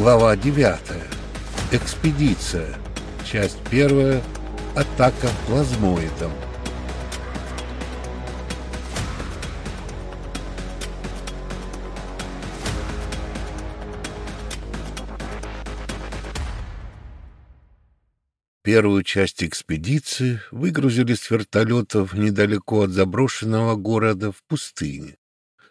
Глава 9. Экспедиция. Часть 1. Атака плазмоидом. Первую часть экспедиции выгрузили с вертолетов недалеко от заброшенного города в пустыне.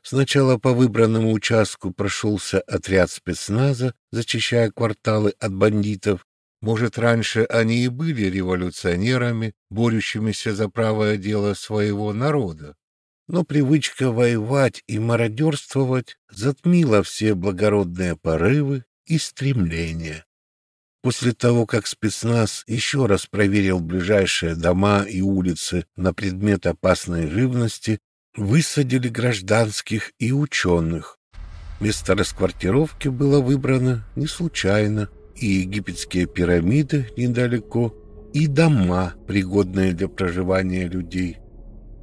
Сначала по выбранному участку прошелся отряд спецназа, зачищая кварталы от бандитов. Может, раньше они и были революционерами, борющимися за правое дело своего народа. Но привычка воевать и мародерствовать затмила все благородные порывы и стремления. После того, как спецназ еще раз проверил ближайшие дома и улицы на предмет опасной живности, высадили гражданских и ученых. Место расквартировки было выбрано не случайно, и египетские пирамиды недалеко, и дома, пригодные для проживания людей.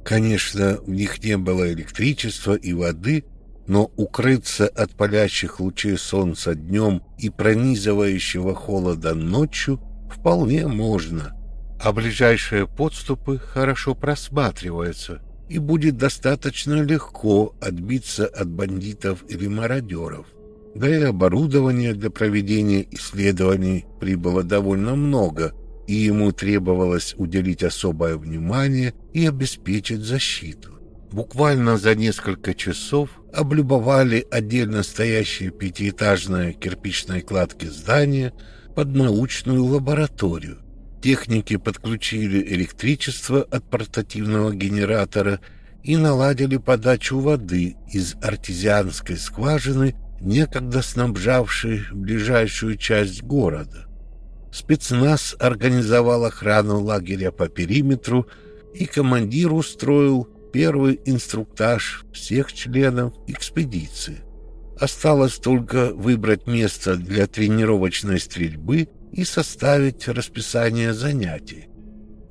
Конечно, в них не было электричества и воды, но укрыться от палящих лучей солнца днем и пронизывающего холода ночью вполне можно, а ближайшие подступы хорошо просматриваются, и будет достаточно легко отбиться от бандитов или мародеров. Да и оборудования для проведения исследований прибыло довольно много, и ему требовалось уделить особое внимание и обеспечить защиту. Буквально за несколько часов облюбовали отдельно стоящие пятиэтажные кирпичные кладки здания под научную лабораторию. Техники подключили электричество от портативного генератора и наладили подачу воды из артезианской скважины, некогда снабжавшей ближайшую часть города. Спецназ организовал охрану лагеря по периметру, и командир устроил первый инструктаж всех членов экспедиции. Осталось только выбрать место для тренировочной стрельбы и составить расписание занятий.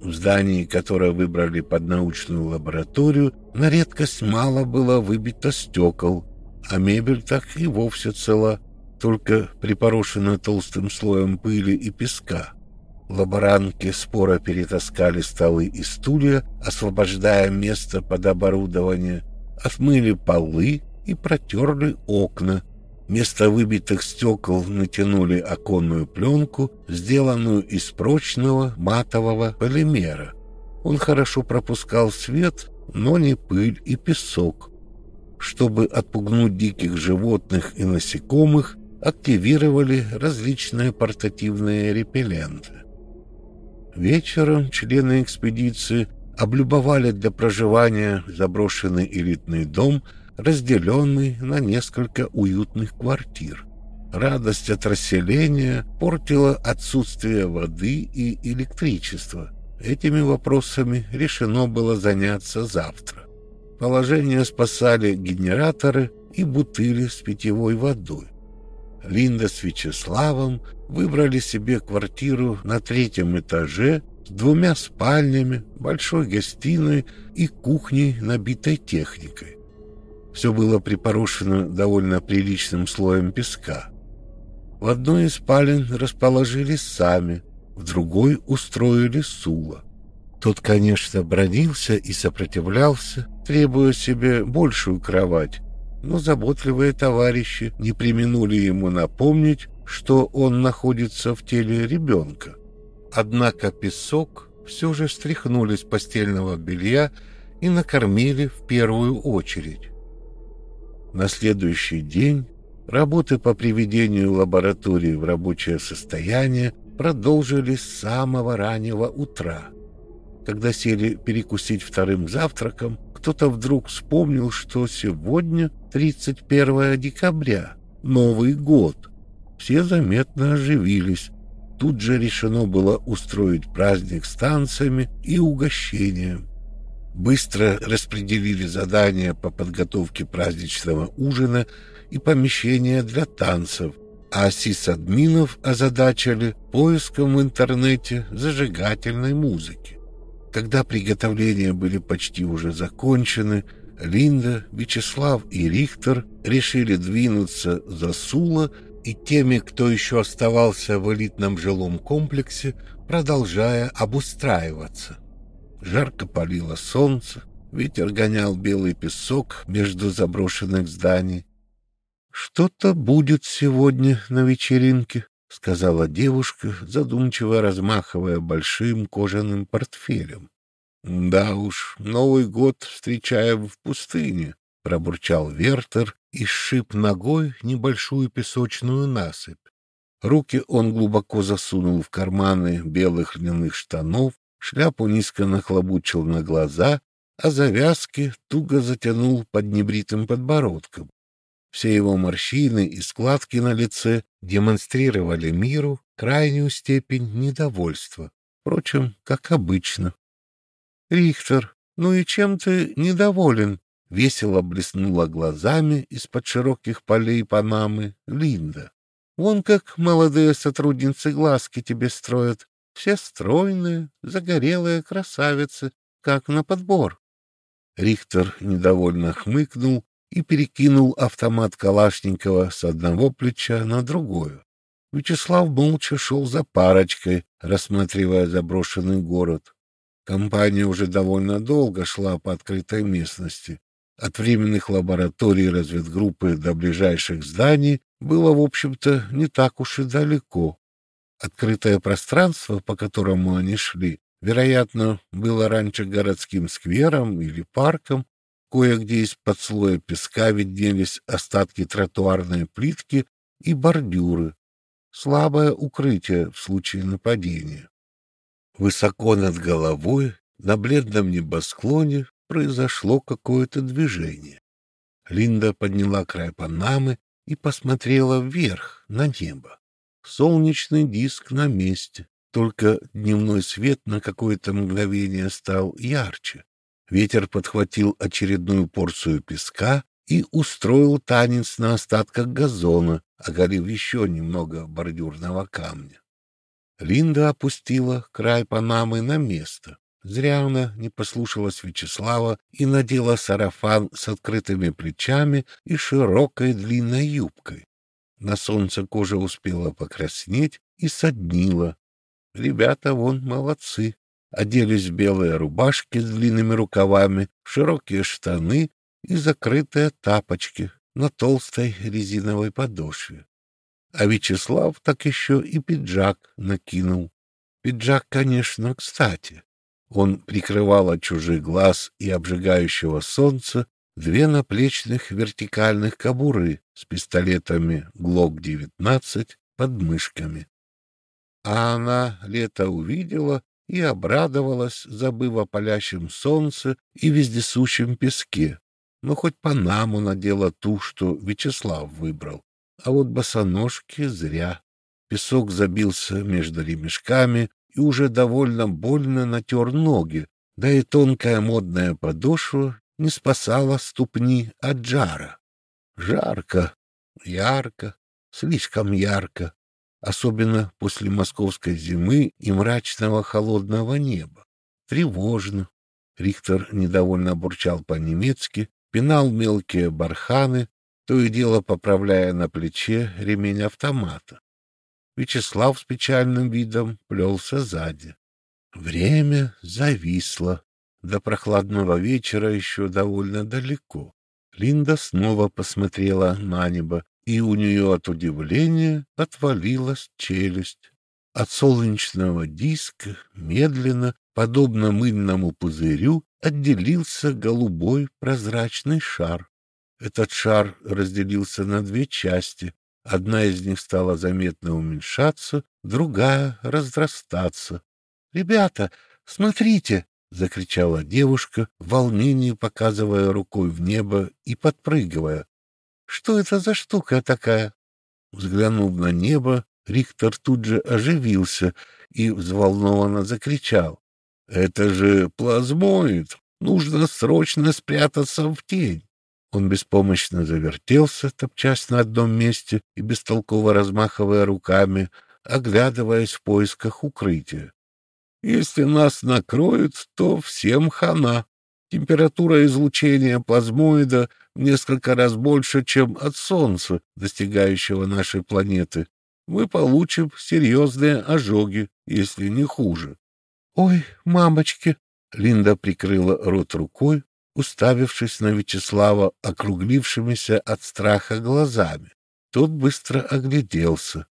В здании, которое выбрали под научную лабораторию, на редкость мало было выбито стекол, а мебель так и вовсе цела, только припорошена толстым слоем пыли и песка. Лаборантки споро перетаскали столы и стулья, освобождая место под оборудование, отмыли полы и протерли окна, Вместо выбитых стекол натянули оконную пленку, сделанную из прочного матового полимера. Он хорошо пропускал свет, но не пыль и песок. Чтобы отпугнуть диких животных и насекомых, активировали различные портативные репелленты. Вечером члены экспедиции облюбовали для проживания заброшенный элитный дом – разделенный на несколько уютных квартир. Радость от расселения портила отсутствие воды и электричества. Этими вопросами решено было заняться завтра. Положение спасали генераторы и бутыли с питьевой водой. Линда с Вячеславом выбрали себе квартиру на третьем этаже с двумя спальнями, большой гостиной и кухней, набитой техникой. Все было припорошено довольно приличным слоем песка. В одной из спален расположились сами, в другой устроили Сула. Тот, конечно, бронился и сопротивлялся, требуя себе большую кровать, но заботливые товарищи не применули ему напомнить, что он находится в теле ребенка. Однако песок все же стряхнули с постельного белья и накормили в первую очередь. На следующий день работы по приведению лаборатории в рабочее состояние продолжились с самого раннего утра. Когда сели перекусить вторым завтраком, кто-то вдруг вспомнил, что сегодня 31 декабря, Новый год. Все заметно оживились. Тут же решено было устроить праздник с танцами и угощением быстро распределили задания по подготовке праздничного ужина и помещения для танцев, а сисадминов озадачили поиском в интернете зажигательной музыки. Когда приготовления были почти уже закончены, Линда, Вячеслав и Рихтер решили двинуться за Сула и теми, кто еще оставался в элитном жилом комплексе, продолжая обустраиваться. Жарко палило солнце, ветер гонял белый песок между заброшенных зданий. «Что-то будет сегодня на вечеринке», — сказала девушка, задумчиво размахивая большим кожаным портфелем. «Да уж, Новый год встречаем в пустыне», — пробурчал Вертер и сшиб ногой небольшую песочную насыпь. Руки он глубоко засунул в карманы белых льняных штанов, шляпу низко нахлобучил на глаза, а завязки туго затянул под небритым подбородком. Все его морщины и складки на лице демонстрировали миру крайнюю степень недовольства, впрочем, как обычно. — Рихтер, ну и чем ты недоволен? — весело блеснула глазами из-под широких полей Панамы Линда. — Вон как молодые сотрудницы глазки тебе строят. Все стройные, загорелые красавицы, как на подбор. Рихтер недовольно хмыкнул и перекинул автомат Калашникова с одного плеча на другое. Вячеслав молча шел за парочкой, рассматривая заброшенный город. Компания уже довольно долго шла по открытой местности. От временных лабораторий разведгруппы до ближайших зданий было, в общем-то, не так уж и далеко. Открытое пространство, по которому они шли, вероятно, было раньше городским сквером или парком, Кое-где из-под слоя песка виднелись остатки тротуарной плитки и бордюры. Слабое укрытие в случае нападения. Высоко над головой, на бледном небосклоне, произошло какое-то движение. Линда подняла край панамы и посмотрела вверх, на небо. Солнечный диск на месте, только дневной свет на какое-то мгновение стал ярче. Ветер подхватил очередную порцию песка и устроил танец на остатках газона, оголив еще немного бордюрного камня. Линда опустила край Панамы на место. Зря она не послушалась Вячеслава и надела сарафан с открытыми плечами и широкой длинной юбкой. На солнце кожа успела покраснеть и соднила. Ребята вон молодцы оделись в белые рубашки с длинными рукавами, широкие штаны и закрытые тапочки на толстой резиновой подошве. А Вячеслав так еще и пиджак накинул. Пиджак, конечно, кстати. Он прикрывал от чужих глаз и обжигающего солнца две наплечных вертикальных кобуры с пистолетами ГЛОК-19 под мышками. А она лето увидела и обрадовалась, забыв о палящем солнце и вездесущем песке. Но хоть Панаму надела ту, что Вячеслав выбрал. А вот босоножки зря. Песок забился между ремешками и уже довольно больно натер ноги, да и тонкая модная подошва не спасала ступни от жара. Жарко, ярко, слишком ярко особенно после московской зимы и мрачного холодного неба. Тревожно. Рихтер недовольно бурчал по-немецки, пинал мелкие барханы, то и дело поправляя на плече ремень автомата. Вячеслав с печальным видом плелся сзади. Время зависло. До прохладного вечера еще довольно далеко. Линда снова посмотрела на небо и у нее от удивления отвалилась челюсть. От солнечного диска медленно, подобно мыльному пузырю, отделился голубой прозрачный шар. Этот шар разделился на две части. Одна из них стала заметно уменьшаться, другая — разрастаться. — Ребята, смотрите! — закричала девушка, в волнении показывая рукой в небо и подпрыгивая. Что это за штука такая? Взглянув на небо, Рихтер тут же оживился и взволнованно закричал. — Это же плазмоид! Нужно срочно спрятаться в тень! Он беспомощно завертелся, топчась на одном месте и бестолково размахивая руками, оглядываясь в поисках укрытия. «Если нас накроют, то всем хана. Температура излучения плазмоида несколько раз больше, чем от Солнца, достигающего нашей планеты, мы получим серьезные ожоги, если не хуже. — Ой, мамочки! — Линда прикрыла рот рукой, уставившись на Вячеслава округлившимися от страха глазами. Тот быстро огляделся.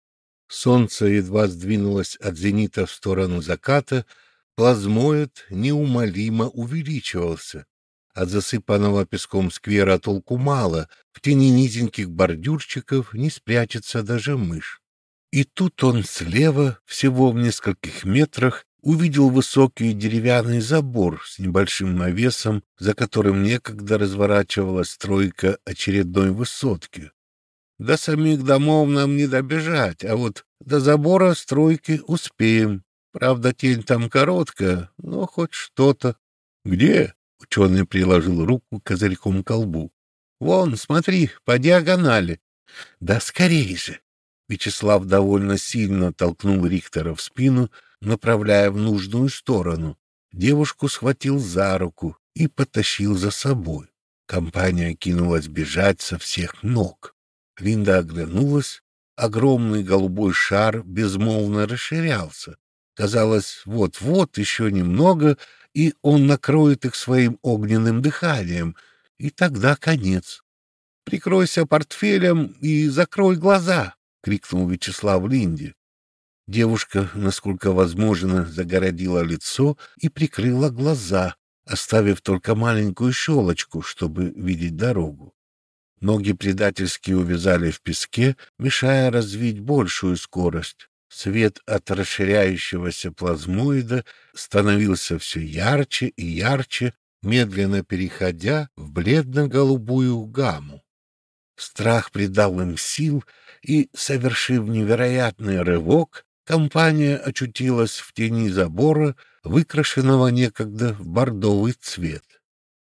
Солнце едва сдвинулось от зенита в сторону заката, плазмоид неумолимо увеличивался. От засыпанного песком сквера толку мало, в тени низеньких бордюрчиков не спрячется даже мышь. И тут он слева, всего в нескольких метрах, увидел высокий деревянный забор с небольшим навесом, за которым некогда разворачивалась стройка очередной высотки. До самих домов нам не добежать, а вот до забора стройки успеем. Правда, тень там короткая, но хоть что-то. — Где? — ученый приложил руку козырьком к колбу. — Вон, смотри, по диагонали. — Да скорей же! Вячеслав довольно сильно толкнул Рихтера в спину, направляя в нужную сторону. Девушку схватил за руку и потащил за собой. Компания кинулась бежать со всех ног. Линда оглянулась. Огромный голубой шар безмолвно расширялся. Казалось, вот-вот еще немного, и он накроет их своим огненным дыханием, и тогда конец. «Прикройся портфелем и закрой глаза!» — крикнул Вячеслав Линде. Девушка, насколько возможно, загородила лицо и прикрыла глаза, оставив только маленькую щелочку, чтобы видеть дорогу. Ноги предательски увязали в песке, мешая развить большую скорость. Свет от расширяющегося плазмоида становился все ярче и ярче, медленно переходя в бледно-голубую гамму. Страх придал им сил, и, совершив невероятный рывок, Компания очутилась в тени забора, выкрашенного некогда в бордовый цвет.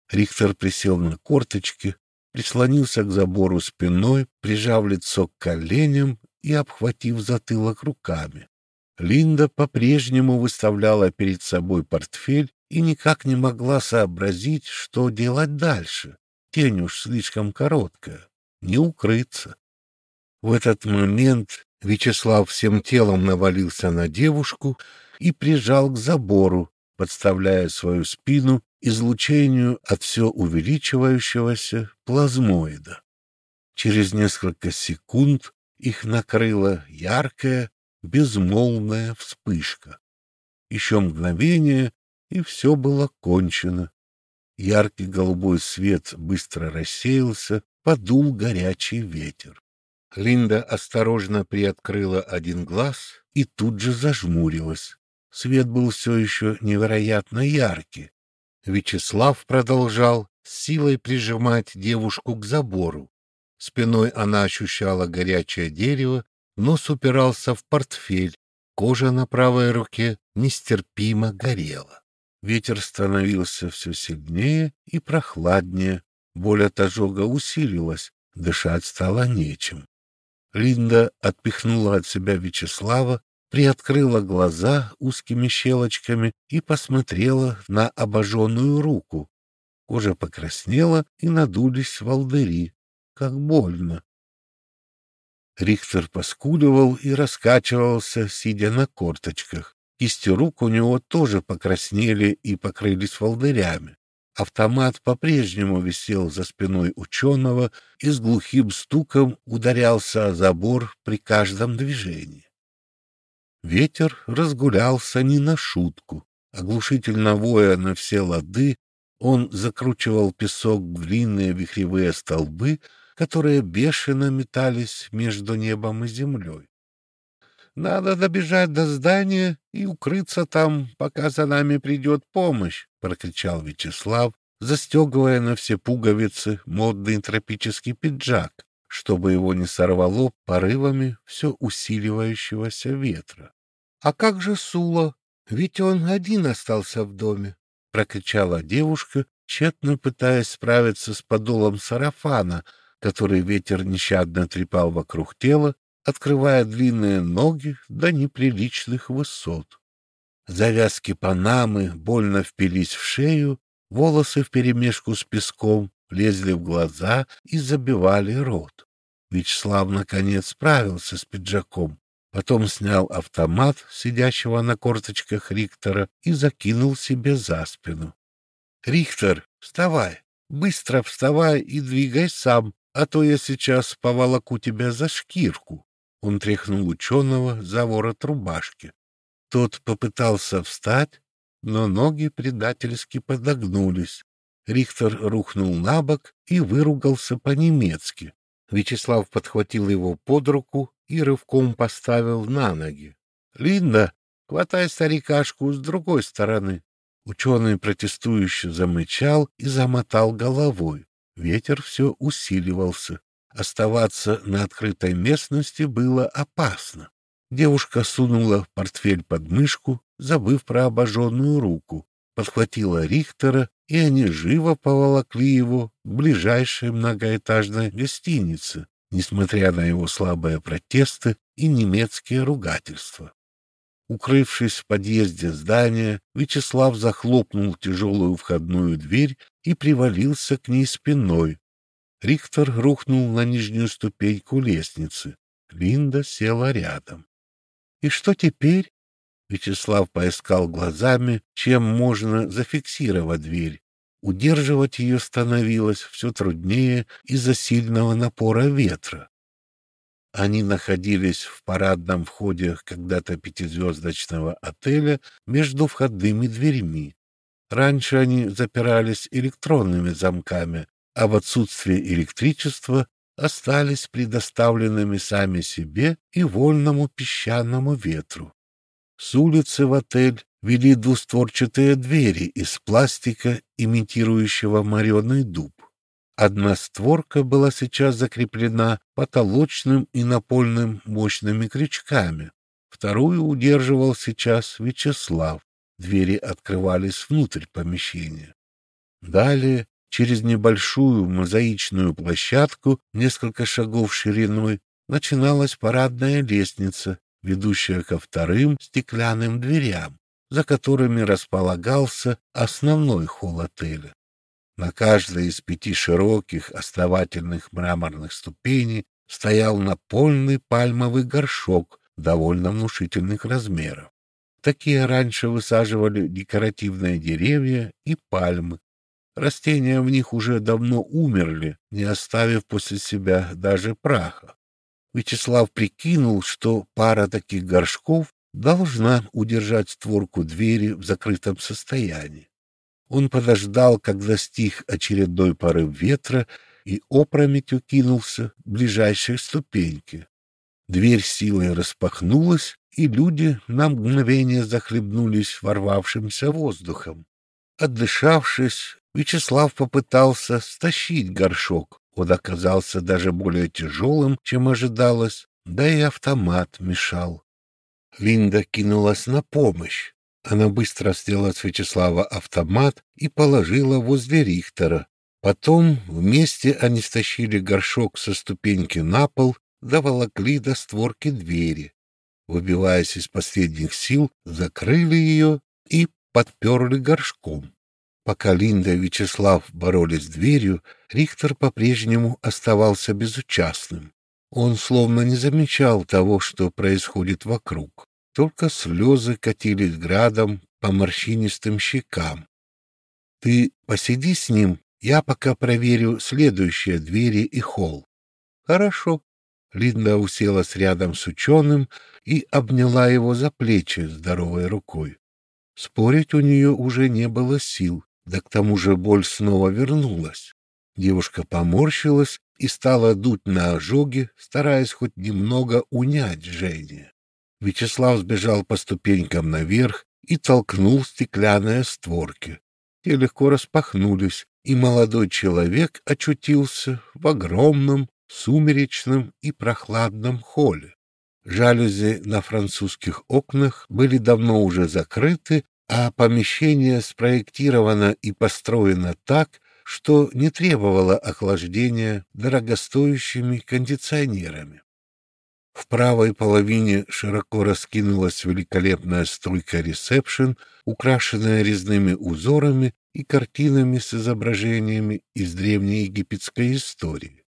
Рихтер присел на корточки, прислонился к забору спиной, прижав лицо к коленям и обхватив затылок руками. Линда по-прежнему выставляла перед собой портфель и никак не могла сообразить, что делать дальше. Тень уж слишком короткая, не укрыться. В этот момент Вячеслав всем телом навалился на девушку и прижал к забору, подставляя свою спину излучению от все увеличивающегося плазмоида. Через несколько секунд их накрыла яркая, безмолвная вспышка. Еще мгновение, и все было кончено. Яркий голубой свет быстро рассеялся, подул горячий ветер. Линда осторожно приоткрыла один глаз и тут же зажмурилась. Свет был все еще невероятно яркий. Вячеслав продолжал с силой прижимать девушку к забору. Спиной она ощущала горячее дерево, нос упирался в портфель, кожа на правой руке нестерпимо горела. Ветер становился все сильнее и прохладнее, боль от ожога усилилась, дышать стало нечем. Линда отпихнула от себя Вячеслава, приоткрыла глаза узкими щелочками и посмотрела на обожженную руку. Кожа покраснела и надулись волдыри. Как больно! Рихтер поскуливал и раскачивался, сидя на корточках. Кисти рук у него тоже покраснели и покрылись волдырями. Автомат по-прежнему висел за спиной ученого и с глухим стуком ударялся о забор при каждом движении. Ветер разгулялся не на шутку. Оглушительно воя на все лады, он закручивал песок в длинные вихревые столбы, которые бешено метались между небом и землей. Надо добежать до здания и укрыться там, пока за нами придет помощь, — прокричал Вячеслав, застегивая на все пуговицы модный тропический пиджак, чтобы его не сорвало порывами все усиливающегося ветра. — А как же Сула? Ведь он один остался в доме, — прокричала девушка, тщетно пытаясь справиться с подолом сарафана, который ветер нещадно трепал вокруг тела открывая длинные ноги до неприличных высот. Завязки панамы больно впились в шею, волосы вперемешку с песком лезли в глаза и забивали рот. Вячеслав наконец справился с пиджаком, потом снял автомат сидящего на корточках Риктора и закинул себе за спину. — Рихтер, вставай, быстро вставай и двигай сам, а то я сейчас поволоку тебя за шкирку. Он тряхнул ученого за ворот рубашки. Тот попытался встать, но ноги предательски подогнулись. Рихтер рухнул на бок и выругался по-немецки. Вячеслав подхватил его под руку и рывком поставил на ноги. — Линда, хватай старикашку с другой стороны. Ученый протестующе замычал и замотал головой. Ветер все усиливался. Оставаться на открытой местности было опасно. Девушка сунула портфель под мышку, забыв про обожженную руку, подхватила Рихтера, и они живо поволокли его к ближайшей многоэтажной гостинице, несмотря на его слабые протесты и немецкие ругательства. Укрывшись в подъезде здания, Вячеслав захлопнул тяжелую входную дверь и привалился к ней спиной. Рихтер рухнул на нижнюю ступеньку лестницы. Линда села рядом. — И что теперь? Вячеслав поискал глазами, чем можно зафиксировать дверь. Удерживать ее становилось все труднее из-за сильного напора ветра. Они находились в парадном входе когда-то пятизвездочного отеля между входными дверьми. Раньше они запирались электронными замками, а в отсутствие электричества остались предоставленными сами себе и вольному песчаному ветру. С улицы в отель вели двустворчатые двери из пластика, имитирующего мореный дуб. Одна створка была сейчас закреплена потолочным и напольным мощными крючками, вторую удерживал сейчас Вячеслав. Двери открывались внутрь помещения. Далее, через небольшую мозаичную площадку, несколько шагов шириной, начиналась парадная лестница, ведущая ко вторым стеклянным дверям, за которыми располагался основной холл отеля. На каждой из пяти широких основательных мраморных ступеней стоял напольный пальмовый горшок довольно внушительных размеров. Такие раньше высаживали декоративные деревья и пальмы. Растения в них уже давно умерли, не оставив после себя даже праха. Вячеслав прикинул, что пара таких горшков должна удержать створку двери в закрытом состоянии. Он подождал, когда стих очередной порыв ветра, и опрометью кинулся к ближайшей ступеньке. Дверь силой распахнулась, и люди на мгновение захлебнулись ворвавшимся воздухом. Отдышавшись, Вячеслав попытался стащить горшок, он оказался даже более тяжелым, чем ожидалось, да и автомат мешал. Линда кинулась на помощь. Она быстро сняла с Вячеслава автомат и положила возле Рихтера. Потом вместе они стащили горшок со ступеньки на пол, доволокли до створки двери. Выбиваясь из последних сил, закрыли ее и подперли горшком. Пока Линда и Вячеслав боролись с дверью, Рихтер по-прежнему оставался безучастным. Он словно не замечал того, что происходит вокруг. Только слезы катились градом по морщинистым щекам. — Ты посиди с ним, я пока проверю следующие двери и холл. — Хорошо. Линда уселась рядом с ученым и обняла его за плечи здоровой рукой. Спорить у нее уже не было сил. Да к тому же боль снова вернулась. Девушка поморщилась и стала дуть на ожоги, стараясь хоть немного унять жжение. Вячеслав сбежал по ступенькам наверх и толкнул стеклянные створки. Те легко распахнулись, и молодой человек очутился в огромном, сумеречном и прохладном холле. Жалюзи на французских окнах были давно уже закрыты, а помещение спроектировано и построено так, что не требовало охлаждения дорогостоящими кондиционерами. В правой половине широко раскинулась великолепная стойка ресепшн, украшенная резными узорами и картинами с изображениями из древней египетской истории.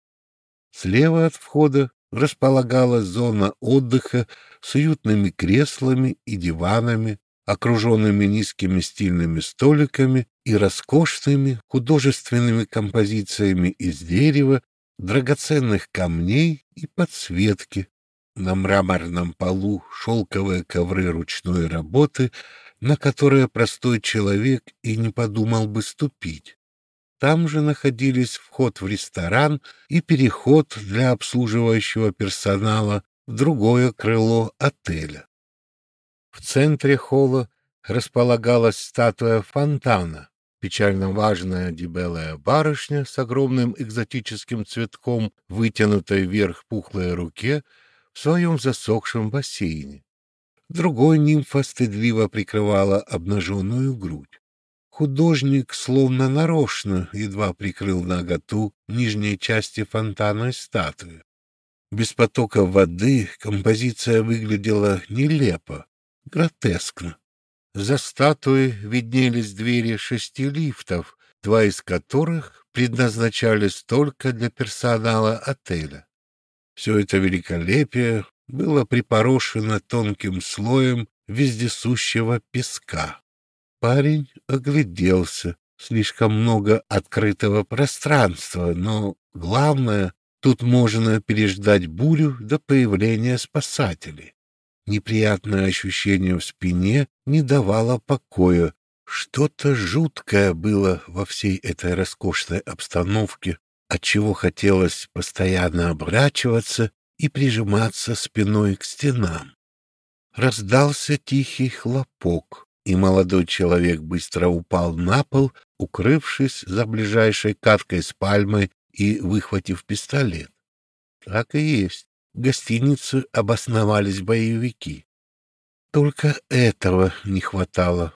Слева от входа располагалась зона отдыха с уютными креслами и диванами, окруженными низкими стильными столиками и роскошными художественными композициями из дерева, драгоценных камней и подсветки. На мраморном полу шелковые ковры ручной работы, на которые простой человек и не подумал бы ступить. Там же находились вход в ресторан и переход для обслуживающего персонала в другое крыло отеля. В центре холла располагалась статуя фонтана, печально важная дебелая барышня с огромным экзотическим цветком, вытянутой вверх пухлой руке, в своем засохшем бассейне. Другой нимфа стыдливо прикрывала обнаженную грудь. Художник словно нарочно едва прикрыл наготу нижней части фонтанной статуи. Без потока воды композиция выглядела нелепо, гротескно. За статуей виднелись двери шести лифтов, два из которых предназначались только для персонала отеля. Все это великолепие было припорошено тонким слоем вездесущего песка. Парень огляделся. Слишком много открытого пространства, но главное, тут можно переждать бурю до появления спасателей. Неприятное ощущение в спине не давало покоя. Что-то жуткое было во всей этой роскошной обстановке, отчего хотелось постоянно оборачиваться и прижиматься спиной к стенам. Раздался тихий хлопок и молодой человек быстро упал на пол, укрывшись за ближайшей каткой с пальмой и выхватив пистолет. Так и есть. Гостинице обосновались боевики. Только этого не хватало.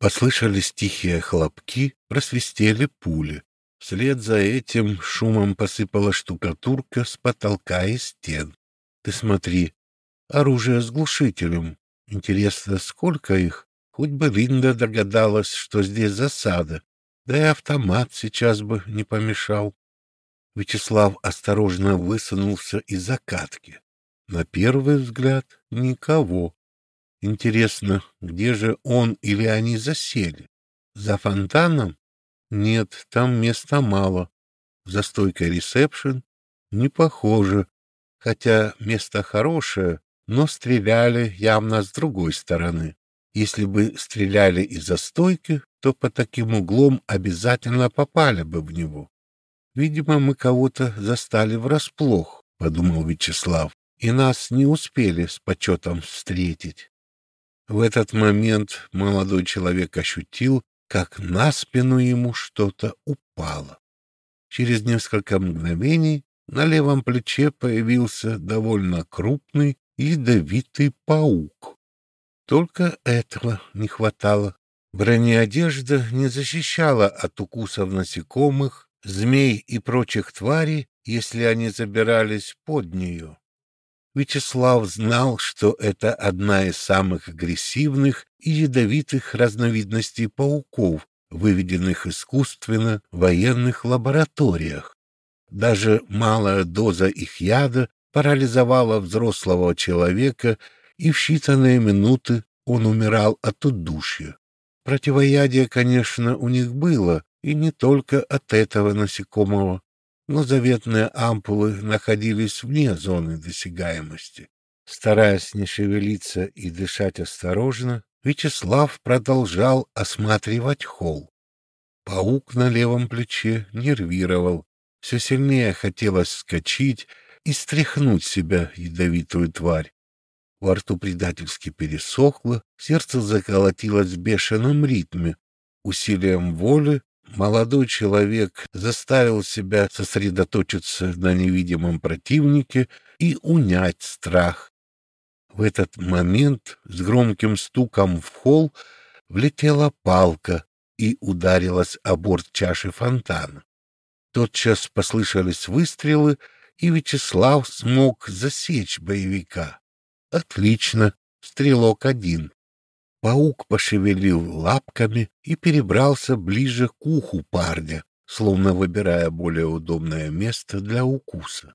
Послышались тихие хлопки, просвистели пули. Вслед за этим шумом посыпала штукатурка с потолка и стен. Ты смотри, оружие с глушителем. Интересно, сколько их? Хоть бы Линда догадалась, что здесь засада, да и автомат сейчас бы не помешал. Вячеслав осторожно высунулся из закатки. На первый взгляд никого. Интересно, где же он или они засели? За фонтаном? Нет, там места мало. За стойкой ресепшн? Не похоже. Хотя место хорошее, но стреляли явно с другой стороны. Если бы стреляли из-за стойки, то по таким углом обязательно попали бы в него. Видимо, мы кого-то застали врасплох, — подумал Вячеслав, — и нас не успели с почетом встретить. В этот момент молодой человек ощутил, как на спину ему что-то упало. Через несколько мгновений на левом плече появился довольно крупный ядовитый паук. Только этого не хватало. Бронеодежда не защищала от укусов насекомых, змей и прочих тварей, если они забирались под нее. Вячеслав знал, что это одна из самых агрессивных и ядовитых разновидностей пауков, выведенных искусственно в военных лабораториях. Даже малая доза их яда парализовала взрослого человека и в считанные минуты он умирал от удушья. Противоядие, конечно, у них было, и не только от этого насекомого, но заветные ампулы находились вне зоны досягаемости. Стараясь не шевелиться и дышать осторожно, Вячеслав продолжал осматривать холл. Паук на левом плече нервировал. Все сильнее хотелось вскочить и стряхнуть себя ядовитую тварь. Во рту предательски пересохло, сердце заколотилось в бешеном ритме. Усилием воли молодой человек заставил себя сосредоточиться на невидимом противнике и унять страх. В этот момент с громким стуком в холл влетела палка и ударилась о борт чаши фонтана. Тотчас послышались выстрелы, и Вячеслав смог засечь боевика. Отлично, стрелок один. Паук пошевелил лапками и перебрался ближе к уху парня, словно выбирая более удобное место для укуса.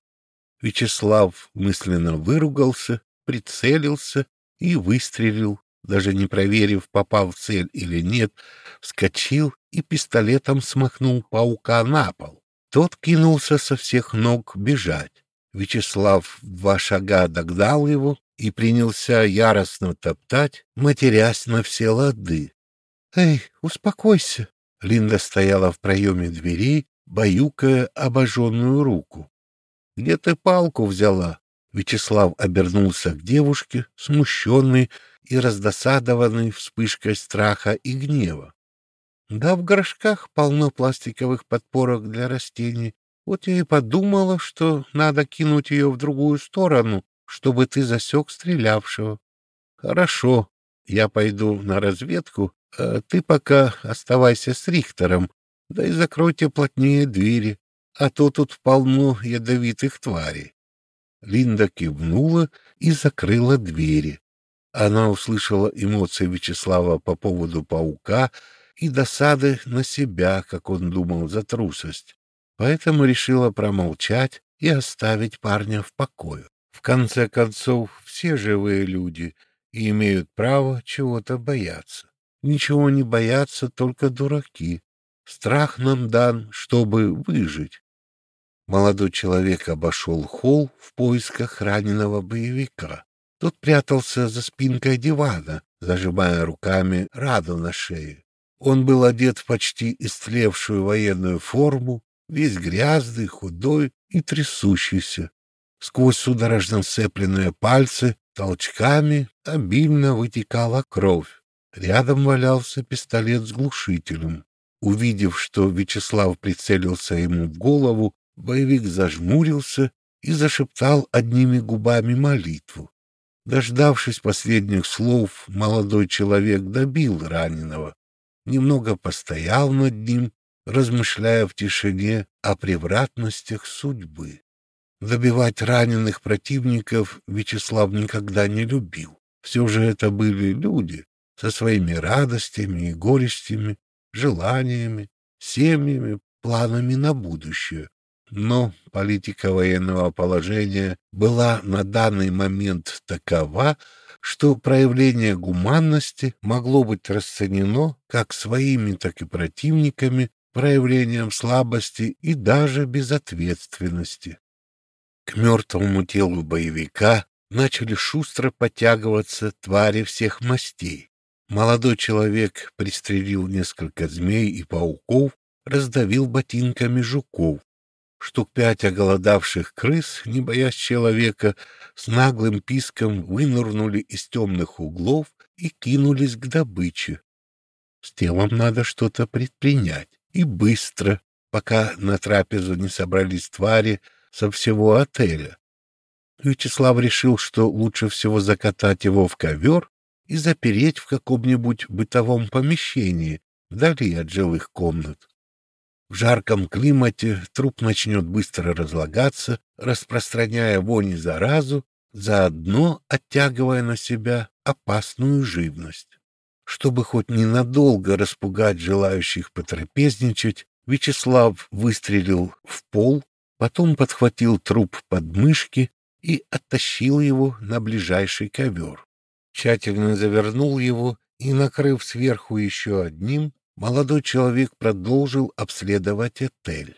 Вячеслав мысленно выругался, прицелился и выстрелил, даже не проверив, попал в цель или нет, вскочил и пистолетом смахнул паука на пол. Тот кинулся со всех ног бежать. Вячеслав два шага догнал его и принялся яростно топтать, матерясь на все лады. — Эй, успокойся! Линда стояла в проеме двери, баюкая обожженную руку. — Где ты палку взяла? Вячеслав обернулся к девушке, смущенный и раздосадованный вспышкой страха и гнева. Да в горшках полно пластиковых подпорок для растений. Вот я и подумала, что надо кинуть ее в другую сторону, чтобы ты засек стрелявшего. Хорошо, я пойду на разведку, а ты пока оставайся с Рихтером, да и закройте плотнее двери, а то тут полно ядовитых тварей. Линда кивнула и закрыла двери. Она услышала эмоции Вячеслава по поводу паука и досады на себя, как он думал, за трусость. Поэтому решила промолчать и оставить парня в покое. В конце концов, все живые люди и имеют право чего-то бояться. Ничего не боятся только дураки. Страх нам дан, чтобы выжить. Молодой человек обошел холл в поисках раненого боевика. Тот прятался за спинкой дивана, зажимая руками раду на шее. Он был одет в почти истлевшую военную форму, весь грязный, худой и трясущийся. Сквозь судорожно сцепленные пальцы толчками обильно вытекала кровь. Рядом валялся пистолет с глушителем. Увидев, что Вячеслав прицелился ему в голову, боевик зажмурился и зашептал одними губами молитву. Дождавшись последних слов, молодой человек добил раненого, немного постоял над ним, размышляя в тишине о превратностях судьбы. Добивать раненых противников Вячеслав никогда не любил. Все же это были люди со своими радостями и горестями, желаниями, семьями, планами на будущее. Но политика военного положения была на данный момент такова, что проявление гуманности могло быть расценено как своими, так и противниками проявлением слабости и даже безответственности. К мертвому телу боевика начали шустро подтягиваться твари всех мастей. Молодой человек пристрелил несколько змей и пауков, раздавил ботинками жуков. Штук пять оголодавших крыс, не боясь человека, с наглым писком вынырнули из темных углов и кинулись к добыче. С телом надо что-то предпринять, и быстро, пока на трапезу не собрались твари со всего отеля. Вячеслав решил, что лучше всего закатать его в ковер и запереть в каком-нибудь бытовом помещении, вдали от жилых комнат. В жарком климате труп начнет быстро разлагаться, распространяя вонь и заразу, заодно оттягивая на себя опасную живность. Чтобы хоть ненадолго распугать желающих потрапезничать, Вячеслав выстрелил в пол, потом подхватил труп под мышки и оттащил его на ближайший ковер. Тщательно завернул его и, накрыв сверху еще одним, молодой человек продолжил обследовать отель.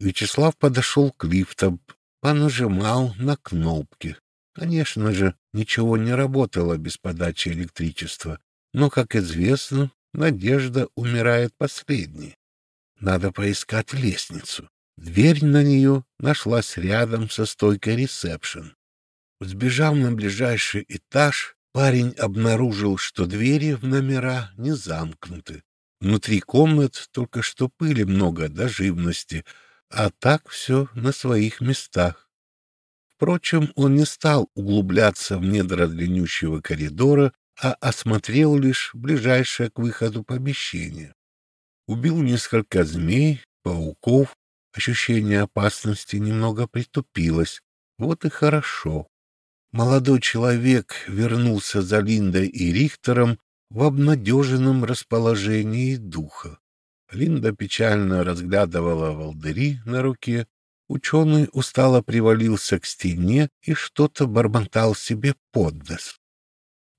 Вячеслав подошел к лифтам, понажимал на кнопки. Конечно же, ничего не работало без подачи электричества, но, как известно, надежда умирает последней. Надо поискать лестницу. Дверь на нее нашлась рядом со стойкой ресепшн. Сбежав на ближайший этаж, парень обнаружил, что двери в номера не замкнуты. Внутри комнат только что пыли много до живности, а так все на своих местах. Впрочем, он не стал углубляться в недра длиннющего коридора, а осмотрел лишь ближайшее к выходу помещение. Убил несколько змей, пауков, Ощущение опасности немного притупилось. Вот и хорошо. Молодой человек вернулся за Линдой и Рихтером в обнадеженном расположении духа. Линда печально разглядывала волдыри на руке. Ученый устало привалился к стене и что-то бормотал себе под нос.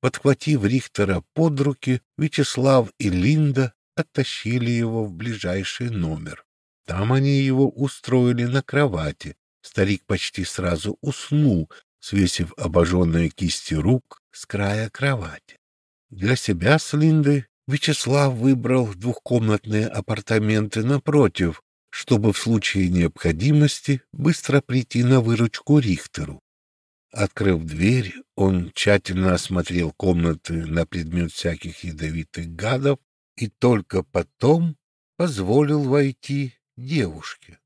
Подхватив Рихтера под руки, Вячеслав и Линда оттащили его в ближайший номер. Там они его устроили на кровати. Старик почти сразу уснул, свесив обожженные кисти рук с края кровати. Для себя с Линдой Вячеслав выбрал двухкомнатные апартаменты напротив, чтобы в случае необходимости быстро прийти на выручку Рихтеру. Открыв дверь, он тщательно осмотрел комнаты на предмет всяких ядовитых гадов и только потом позволил войти девушке.